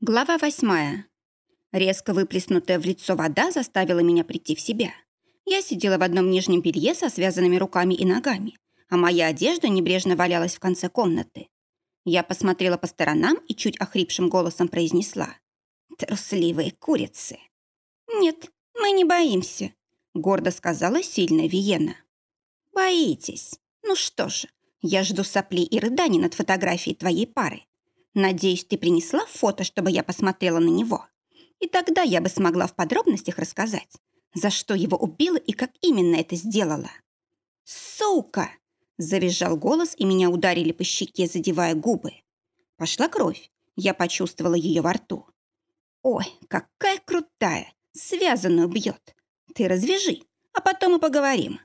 Глава восьмая. Резко выплеснутая в лицо вода заставила меня прийти в себя. Я сидела в одном нижнем белье со связанными руками и ногами, а моя одежда небрежно валялась в конце комнаты. Я посмотрела по сторонам и чуть охрипшим голосом произнесла. «Трусливые курицы!» «Нет, мы не боимся», — гордо сказала сильная Виена. «Боитесь? Ну что же, я жду сопли и рыданий над фотографией твоей пары. Надеюсь, ты принесла фото, чтобы я посмотрела на него. И тогда я бы смогла в подробностях рассказать, за что его убила и как именно это сделала. «Сука!» – завизжал голос, и меня ударили по щеке, задевая губы. Пошла кровь. Я почувствовала ее во рту. «Ой, какая крутая! Связанную бьет! Ты развяжи, а потом и поговорим».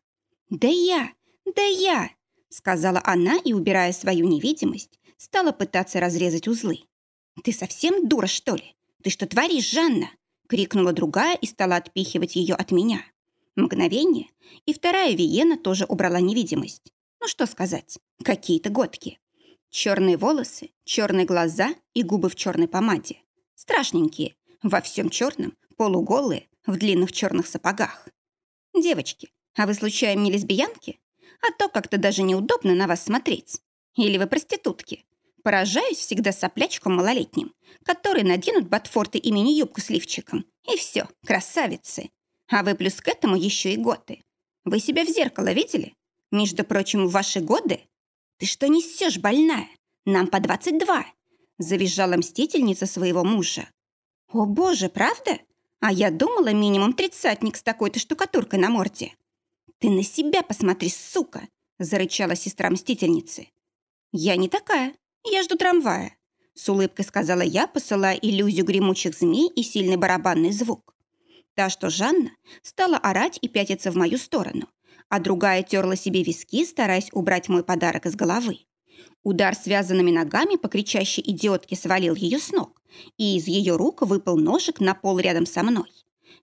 «Да я! Да я!» – сказала она и, убирая свою невидимость, стала пытаться разрезать узлы. «Ты совсем дура, что ли? Ты что творишь, Жанна?» — крикнула другая и стала отпихивать ее от меня. Мгновение, и вторая Виена тоже убрала невидимость. Ну что сказать, какие-то годки. Черные волосы, черные глаза и губы в черной помаде. Страшненькие, во всем черном, полуголые, в длинных черных сапогах. Девочки, а вы случайно не лесбиянки? А то как-то даже неудобно на вас смотреть. Или вы проститутки? Поражаюсь всегда соплячкам малолетним, которые наденут ботфорты и мини-юбку с лифчиком. И все, красавицы. А вы плюс к этому еще и готы. Вы себя в зеркало видели? Между прочим, в ваши годы... Ты что несешь, больная? Нам по 22. Завизжала мстительница своего мужа. О боже, правда? А я думала, минимум тридцатник с такой-то штукатуркой на морде. Ты на себя посмотри, сука! Зарычала сестра мстительницы. «Я не такая. Я жду трамвая», — с улыбкой сказала я, посылая иллюзию гремучих змей и сильный барабанный звук. Та, что Жанна, стала орать и пятиться в мою сторону, а другая терла себе виски, стараясь убрать мой подарок из головы. Удар связанными ногами по кричащей идиотке свалил ее с ног, и из ее рук выпал ножик на пол рядом со мной.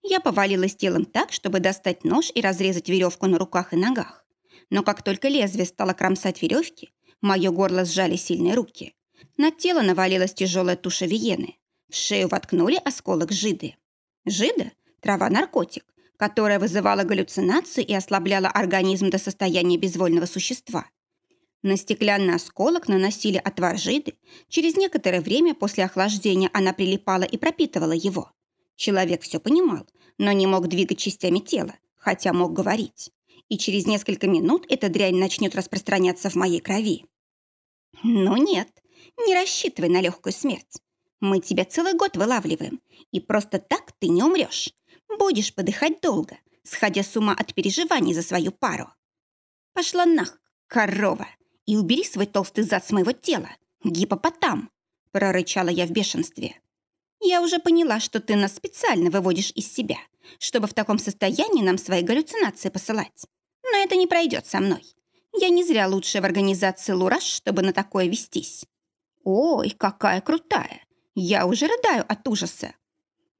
Я повалилась телом так, чтобы достать нож и разрезать веревку на руках и ногах. Но как только лезвие стало кромсать веревки, Мое горло сжали сильные руки. На тело навалилась тяжелая туша виены. В шею воткнули осколок жиды. Жида – трава-наркотик, которая вызывала галлюцинации и ослабляла организм до состояния безвольного существа. На стеклянный осколок наносили отвар жиды. Через некоторое время после охлаждения она прилипала и пропитывала его. Человек все понимал, но не мог двигать частями тела, хотя мог говорить. И через несколько минут эта дрянь начнет распространяться в моей крови. «Ну нет, не рассчитывай на легкую смерть. Мы тебя целый год вылавливаем, и просто так ты не умрешь. Будешь подыхать долго, сходя с ума от переживаний за свою пару. Пошла нах, корова, и убери свой толстый зад с моего тела, гипопотам!» прорычала я в бешенстве. «Я уже поняла, что ты нас специально выводишь из себя, чтобы в таком состоянии нам свои галлюцинации посылать. Но это не пройдет со мной. Я не зря лучшая в организации «Лураж», чтобы на такое вестись. Ой, какая крутая! Я уже рыдаю от ужаса.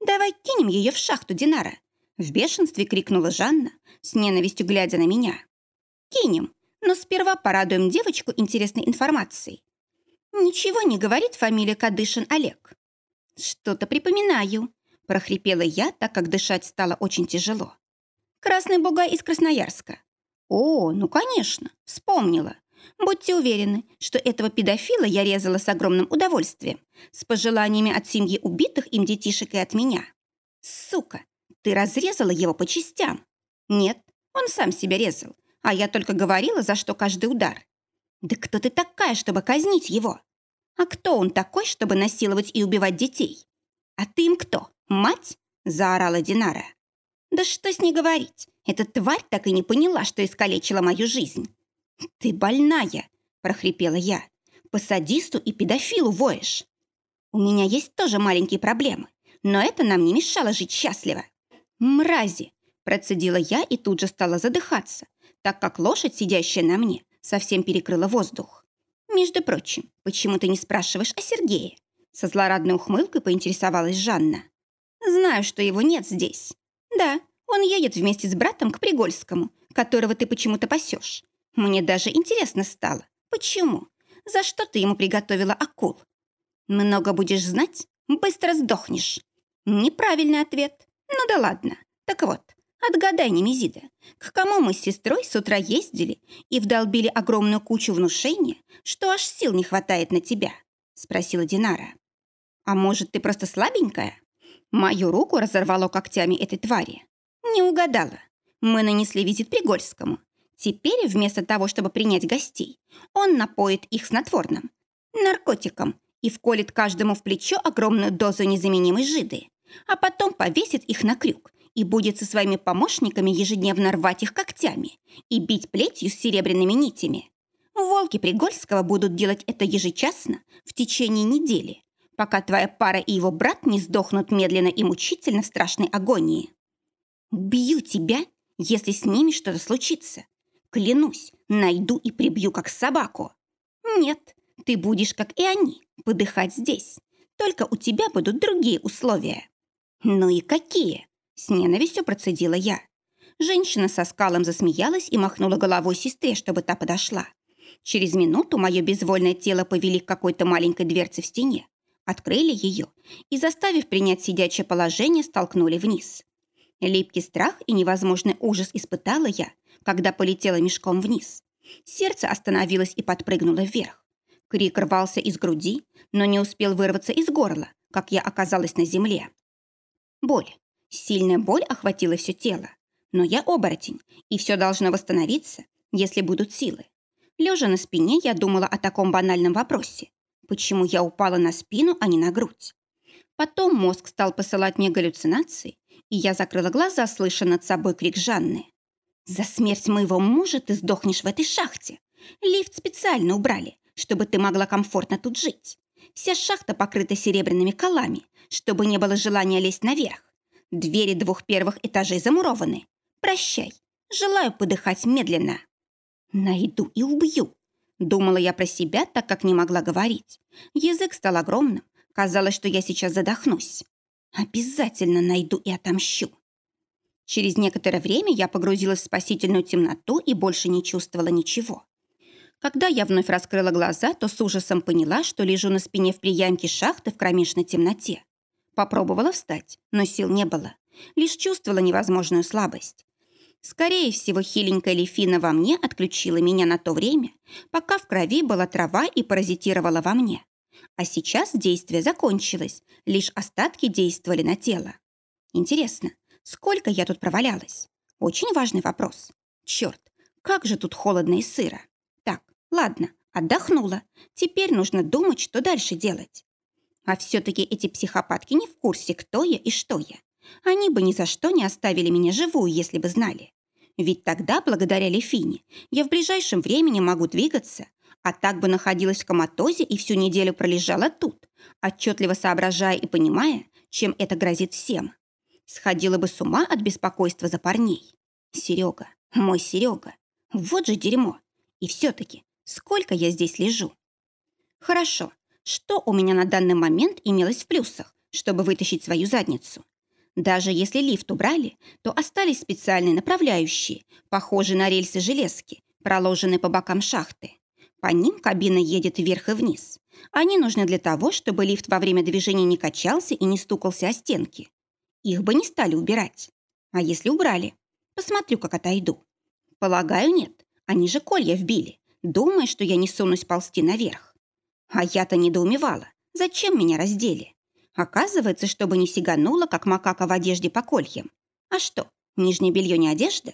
Давай кинем ее в шахту Динара. В бешенстве крикнула Жанна, с ненавистью глядя на меня. Кинем, но сперва порадуем девочку интересной информацией. Ничего не говорит фамилия Кадышин Олег. Что-то припоминаю, прохрипела я, так как дышать стало очень тяжело. Красный бугай из Красноярска. «О, ну, конечно, вспомнила. Будьте уверены, что этого педофила я резала с огромным удовольствием, с пожеланиями от семьи убитых им детишек и от меня. Сука, ты разрезала его по частям. Нет, он сам себя резал, а я только говорила, за что каждый удар. Да кто ты такая, чтобы казнить его? А кто он такой, чтобы насиловать и убивать детей? А ты им кто, мать? Заорала Динара. Да что с ней говорить? Эта тварь так и не поняла, что искалечила мою жизнь. «Ты больная!» – прохрипела я. «По садисту и педофилу воешь!» «У меня есть тоже маленькие проблемы, но это нам не мешало жить счастливо!» «Мрази!» – процедила я и тут же стала задыхаться, так как лошадь, сидящая на мне, совсем перекрыла воздух. «Между прочим, почему ты не спрашиваешь о Сергее?» Со злорадной ухмылкой поинтересовалась Жанна. «Знаю, что его нет здесь. Да, он едет вместе с братом к Пригольскому, которого ты почему-то пасешь. Мне даже интересно стало. Почему? За что ты ему приготовила акул? Много будешь знать, быстро сдохнешь. Неправильный ответ. Ну да ладно. Так вот, отгадай, Немезида, к кому мы с сестрой с утра ездили и вдолбили огромную кучу внушения, что аж сил не хватает на тебя? Спросила Динара. А может, ты просто слабенькая? Мою руку разорвало когтями этой твари. Не угадала. Мы нанесли визит Пригольскому. Теперь вместо того, чтобы принять гостей, он напоит их снотворным, наркотиком и вколет каждому в плечо огромную дозу незаменимой жиды, а потом повесит их на крюк и будет со своими помощниками ежедневно рвать их когтями и бить плетью с серебряными нитями. Волки Пригольского будут делать это ежечасно в течение недели, пока твоя пара и его брат не сдохнут медленно и мучительно в страшной агонии. Бью тебя, если с ними что-то случится. Клянусь, найду и прибью, как собаку. Нет, ты будешь, как и они, подыхать здесь. Только у тебя будут другие условия. Ну и какие? С ненавистью процедила я. Женщина со скалом засмеялась и махнула головой сестре, чтобы та подошла. Через минуту мое безвольное тело повели к какой-то маленькой дверце в стене, открыли ее и, заставив принять сидячее положение, столкнули вниз. Липкий страх и невозможный ужас испытала я, когда полетела мешком вниз. Сердце остановилось и подпрыгнуло вверх. Крик рвался из груди, но не успел вырваться из горла, как я оказалась на земле. Боль. Сильная боль охватила все тело. Но я оборотень, и все должно восстановиться, если будут силы. Лежа на спине, я думала о таком банальном вопросе. Почему я упала на спину, а не на грудь? Потом мозг стал посылать мне галлюцинации, и я закрыла глаза, слыша над собой крик Жанны. «За смерть моего мужа ты сдохнешь в этой шахте. Лифт специально убрали, чтобы ты могла комфортно тут жить. Вся шахта покрыта серебряными колами, чтобы не было желания лезть наверх. Двери двух первых этажей замурованы. Прощай. Желаю подыхать медленно. Найду и убью. Думала я про себя, так как не могла говорить. Язык стал огромным. Казалось, что я сейчас задохнусь. Обязательно найду и отомщу. Через некоторое время я погрузилась в спасительную темноту и больше не чувствовала ничего. Когда я вновь раскрыла глаза, то с ужасом поняла, что лежу на спине в приямке шахты в кромешной темноте. Попробовала встать, но сил не было. Лишь чувствовала невозможную слабость. Скорее всего, хиленькая лифина во мне отключила меня на то время, пока в крови была трава и паразитировала во мне. А сейчас действие закончилось, лишь остатки действовали на тело. Интересно, сколько я тут провалялась? Очень важный вопрос. Черт, как же тут холодно и сыро. Так, ладно, отдохнула. Теперь нужно думать, что дальше делать. А все-таки эти психопатки не в курсе, кто я и что я. Они бы ни за что не оставили меня живую, если бы знали. Ведь тогда, благодаря Лефине, я в ближайшем времени могу двигаться, а так бы находилась в коматозе и всю неделю пролежала тут, отчетливо соображая и понимая, чем это грозит всем. Сходила бы с ума от беспокойства за парней. Серега, мой Серега, вот же дерьмо. И все-таки, сколько я здесь лежу? Хорошо, что у меня на данный момент имелось в плюсах, чтобы вытащить свою задницу? Даже если лифт убрали, то остались специальные направляющие, похожие на рельсы железки, проложенные по бокам шахты. По ним кабина едет вверх и вниз. Они нужны для того, чтобы лифт во время движения не качался и не стукался о стенки. Их бы не стали убирать. А если убрали? Посмотрю, как отойду. Полагаю, нет. Они же колья вбили, думая, что я не сунусь ползти наверх. А я-то недоумевала, зачем меня раздели. Оказывается, чтобы не сиганула, как макака в одежде по кольям. А что, нижнее белье не одежда?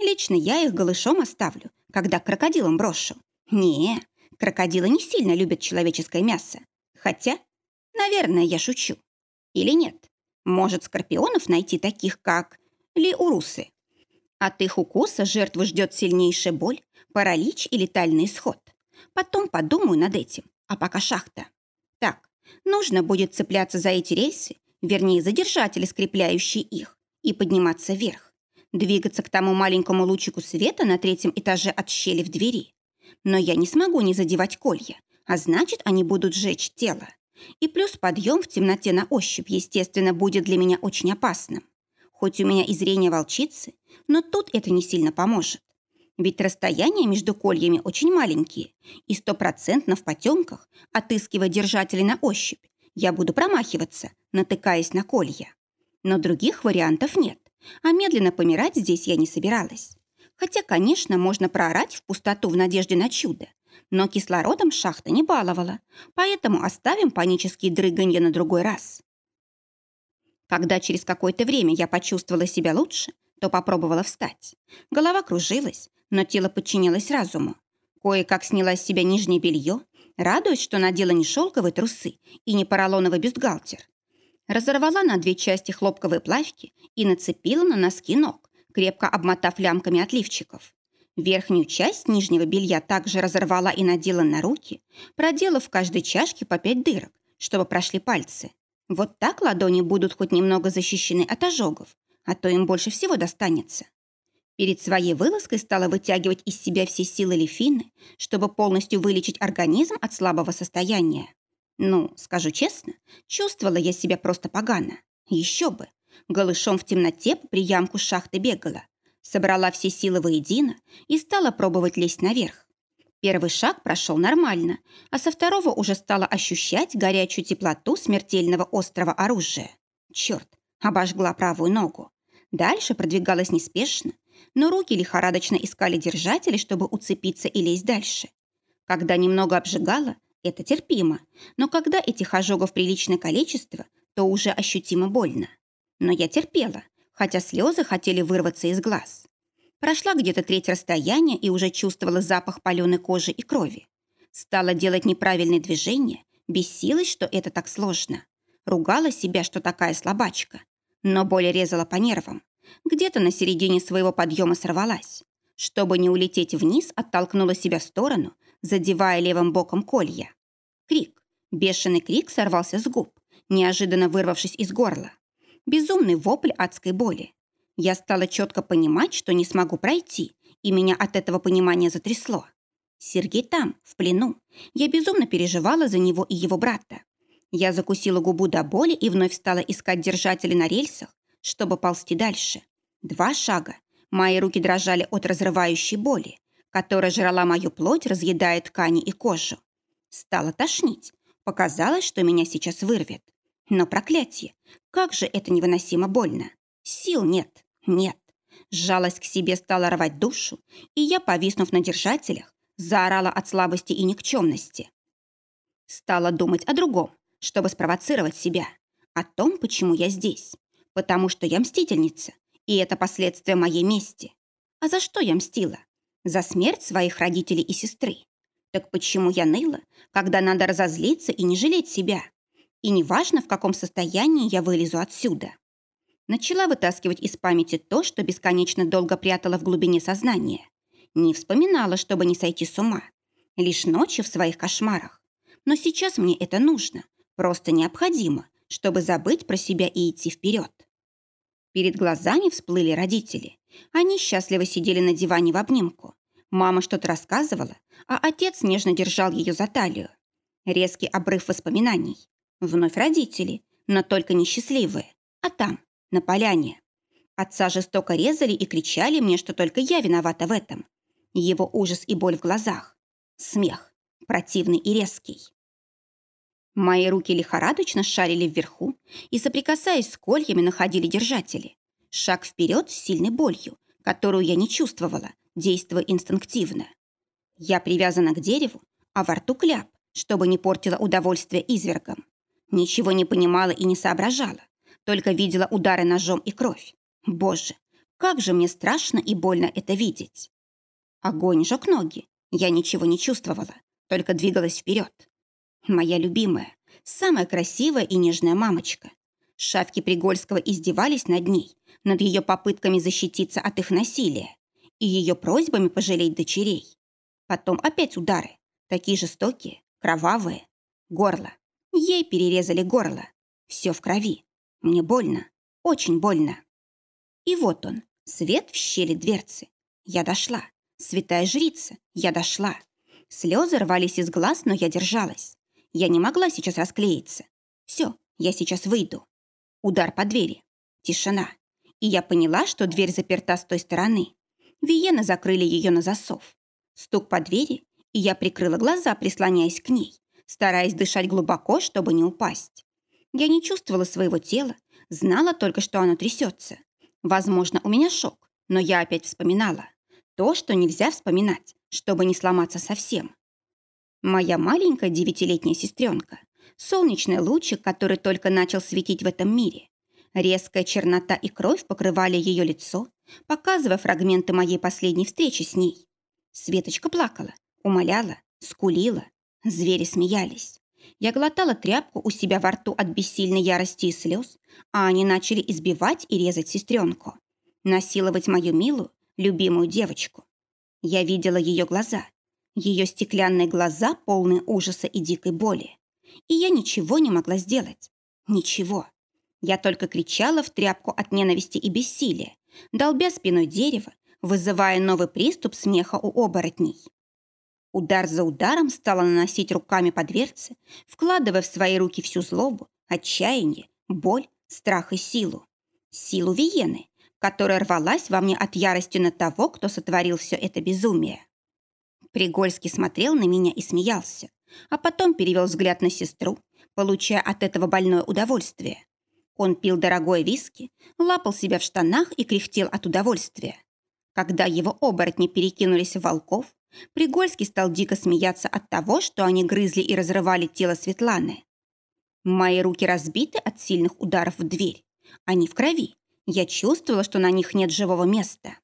Лично я их голышом оставлю, когда крокодилам брошу. Не, крокодилы не сильно любят человеческое мясо. Хотя, наверное, я шучу. Или нет? Может, скорпионов найти таких, как лиурусы? От их укуса жертву ждет сильнейшая боль, паралич и летальный исход. Потом подумаю над этим, а пока шахта. Так, нужно будет цепляться за эти рельсы, вернее, задержатели, скрепляющие их, и подниматься вверх. Двигаться к тому маленькому лучику света на третьем этаже от щели в двери. Но я не смогу не задевать колья, а значит, они будут сжечь тело. И плюс подъем в темноте на ощупь, естественно, будет для меня очень опасным. Хоть у меня и зрение волчицы, но тут это не сильно поможет. Ведь расстояния между кольями очень маленькие, и стопроцентно в потемках, отыскивая держатели на ощупь, я буду промахиваться, натыкаясь на колья. Но других вариантов нет, а медленно помирать здесь я не собиралась. Хотя, конечно, можно проорать в пустоту в надежде на чудо, но кислородом шахта не баловала, поэтому оставим панические дрыганья на другой раз. Когда через какое-то время я почувствовала себя лучше, то попробовала встать. Голова кружилась, но тело подчинилось разуму. Кое-как сняла с себя нижнее белье, радуясь, что надела не шелковые трусы и не поролоновый бюстгальтер. Разорвала на две части хлопковые плавки и нацепила на носки ног, крепко обмотав лямками отливчиков. Верхнюю часть нижнего белья также разорвала и надела на руки, проделав в каждой чашке по пять дырок, чтобы прошли пальцы. Вот так ладони будут хоть немного защищены от ожогов, а то им больше всего достанется. Перед своей вылазкой стала вытягивать из себя все силы Лефины, чтобы полностью вылечить организм от слабого состояния. Ну, скажу честно, чувствовала я себя просто погано. Еще бы. Голышом в темноте по приямку шахты бегала. Собрала все силы воедино и стала пробовать лезть наверх. Первый шаг прошел нормально, а со второго уже стала ощущать горячую теплоту смертельного острого оружия. Черт, обожгла правую ногу. Дальше продвигалась неспешно, но руки лихорадочно искали держатели, чтобы уцепиться и лезть дальше. Когда немного обжигала, это терпимо, но когда этих ожогов приличное количество, то уже ощутимо больно. Но я терпела, хотя слезы хотели вырваться из глаз. Прошла где-то треть расстояния и уже чувствовала запах паленой кожи и крови. Стала делать неправильные движения, бесилась, что это так сложно. Ругала себя, что такая слабачка. Но боль резала по нервам. Где-то на середине своего подъема сорвалась. Чтобы не улететь вниз, оттолкнула себя в сторону, задевая левым боком колья. Крик, бешеный крик сорвался с губ, неожиданно вырвавшись из горла. Безумный вопль адской боли. Я стала четко понимать, что не смогу пройти, и меня от этого понимания затрясло. Сергей там, в плену. Я безумно переживала за него и его брата. Я закусила губу до боли и вновь стала искать держатели на рельсах, чтобы ползти дальше. Два шага. Мои руки дрожали от разрывающей боли, которая жрала мою плоть, разъедая ткани и кожу. Стало тошнить. Показалось, что меня сейчас вырвет. Но проклятие! Как же это невыносимо больно! Сил нет, нет. Сжалась к себе, стала рвать душу, и я, повиснув на держателях, заорала от слабости и никчемности. Стала думать о другом, чтобы спровоцировать себя. О том, почему я здесь. Потому что я мстительница, и это последствия моей мести. А за что я мстила? За смерть своих родителей и сестры. Так почему я ныла, когда надо разозлиться и не жалеть себя? И неважно, в каком состоянии я вылезу отсюда. Начала вытаскивать из памяти то, что бесконечно долго прятала в глубине сознания. Не вспоминала, чтобы не сойти с ума. Лишь ночью в своих кошмарах. Но сейчас мне это нужно. Просто необходимо, чтобы забыть про себя и идти вперед. Перед глазами всплыли родители. Они счастливо сидели на диване в обнимку. Мама что-то рассказывала, а отец нежно держал ее за талию. Резкий обрыв воспоминаний. Вновь родители, но только несчастливые. А там, на поляне. Отца жестоко резали и кричали мне, что только я виновата в этом. Его ужас и боль в глазах. Смех. Противный и резкий. Мои руки лихорадочно шарили вверху и, соприкасаясь с кольями, находили держатели. Шаг вперед с сильной болью, которую я не чувствовала, действуя инстинктивно. Я привязана к дереву, а во рту кляп, чтобы не портила удовольствие извергом. Ничего не понимала и не соображала, только видела удары ножом и кровь. Боже, как же мне страшно и больно это видеть. Огонь жег ноги. Я ничего не чувствовала, только двигалась вперед. Моя любимая, самая красивая и нежная мамочка. Шавки Пригольского издевались над ней, над ее попытками защититься от их насилия и ее просьбами пожалеть дочерей. Потом опять удары, такие жестокие, кровавые. Горло, Ей перерезали горло. Все в крови. Мне больно. Очень больно. И вот он, свет в щели дверцы. Я дошла. Святая жрица, я дошла. Слезы рвались из глаз, но я держалась. Я не могла сейчас расклеиться. Все, я сейчас выйду. Удар по двери. Тишина. И я поняла, что дверь заперта с той стороны. Виены закрыли ее на засов. Стук по двери, и я прикрыла глаза, прислоняясь к ней стараясь дышать глубоко, чтобы не упасть. Я не чувствовала своего тела, знала только, что оно трясется. Возможно, у меня шок, но я опять вспоминала. То, что нельзя вспоминать, чтобы не сломаться совсем. Моя маленькая девятилетняя сестренка. Солнечный лучик, который только начал светить в этом мире. Резкая чернота и кровь покрывали ее лицо, показывая фрагменты моей последней встречи с ней. Светочка плакала, умоляла, скулила. Звери смеялись. Я глотала тряпку у себя во рту от бессильной ярости и слез, а они начали избивать и резать сестренку. Насиловать мою милую, любимую девочку. Я видела ее глаза. Ее стеклянные глаза, полные ужаса и дикой боли. И я ничего не могла сделать. Ничего. Я только кричала в тряпку от ненависти и бессилия, долбя спиной дерево, вызывая новый приступ смеха у оборотней. Удар за ударом стала наносить руками по дверце, вкладывая в свои руки всю злобу, отчаяние, боль, страх и силу. Силу Виены, которая рвалась во мне от ярости на того, кто сотворил все это безумие. Пригольский смотрел на меня и смеялся, а потом перевел взгляд на сестру, получая от этого больное удовольствие. Он пил дорогое виски, лапал себя в штанах и кряхтел от удовольствия. Когда его оборотни перекинулись в волков, Пригольский стал дико смеяться от того, что они грызли и разрывали тело Светланы. Мои руки разбиты от сильных ударов в дверь. Они в крови. Я чувствовала, что на них нет живого места.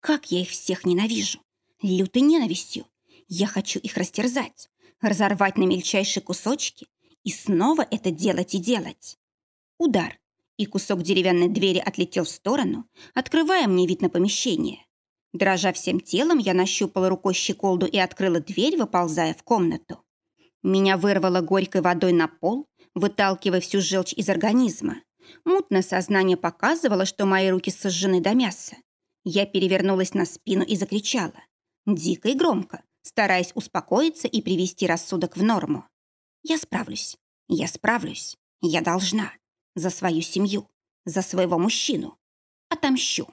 Как я их всех ненавижу. Лютой ненавистью. Я хочу их растерзать, разорвать на мельчайшие кусочки и снова это делать и делать. Удар, и кусок деревянной двери отлетел в сторону, открывая мне вид на помещение. Дрожа всем телом, я нащупала рукой щеколду и открыла дверь, выползая в комнату. Меня вырвало горькой водой на пол, выталкивая всю желчь из организма. Мутное сознание показывало, что мои руки сожжены до мяса. Я перевернулась на спину и закричала. Дико и громко, стараясь успокоиться и привести рассудок в норму. Я справлюсь. Я справлюсь. Я должна. За свою семью. За своего мужчину. Отомщу.